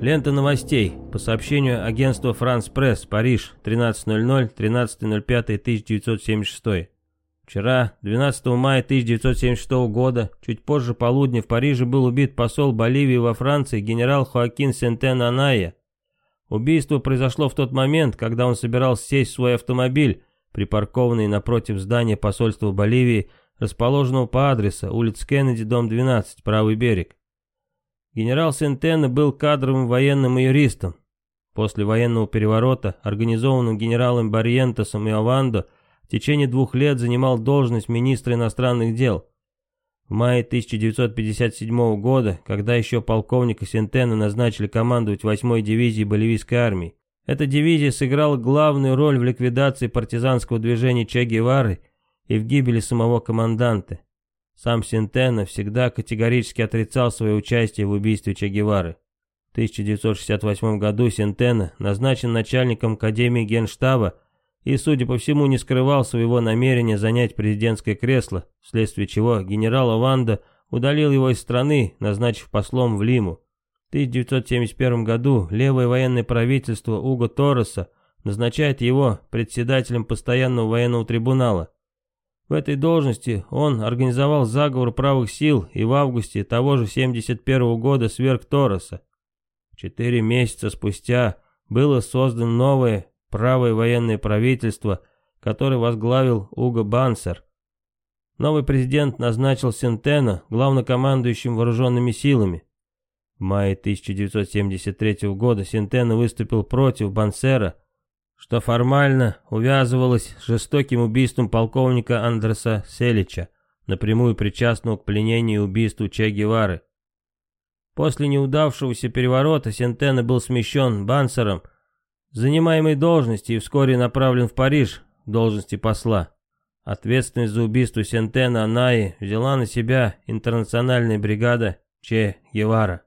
Лента новостей. По сообщению агентства «Франс Пресс», Париж, 13.00, 13.05.1976. Вчера, 12 мая 1976 года, чуть позже полудня в Париже был убит посол Боливии во Франции генерал Хоакин Сентен Аная. Убийство произошло в тот момент, когда он собирался сесть в свой автомобиль, припаркованный напротив здания посольства Боливии, расположенного по адресу улица Кеннеди, дом 12, правый берег. Генерал Сентена был кадровым военным юристом. После военного переворота, организованного генералом Барьентосом и Овандо, в течение двух лет занимал должность министра иностранных дел. В мае 1957 года, когда еще полковника Сентена назначили командовать 8-й дивизией боливийской армии, эта дивизия сыграла главную роль в ликвидации партизанского движения Че Гевары и в гибели самого команданта. Сам Синтена всегда категорически отрицал свое участие в убийстве Че Гевары. В 1968 году Синтена назначен начальником Академии Генштаба и, судя по всему, не скрывал своего намерения занять президентское кресло, вследствие чего генерал Ованда удалил его из страны, назначив послом в Лиму. В 1971 году левое военное правительство Уго Торреса назначает его председателем постоянного военного трибунала. В этой должности он организовал заговор правых сил и в августе того же 71 года сверг Тороса. Четыре месяца спустя было создано новое правое военное правительство, которое возглавил Уго Бансер. Новый президент назначил Сентена главнокомандующим вооруженными силами. В мае 1973 года Сентена выступил против Бансера, что формально увязывалось с жестоким убийством полковника Андреса Селича, напрямую причастного к пленению и убийству Че Гевары. После неудавшегося переворота Сентена был смещен Бансером занимаемой должности и вскоре направлен в Париж в должности посла. Ответственность за убийство Сентена Анаи взяла на себя интернациональная бригада Че Гевара.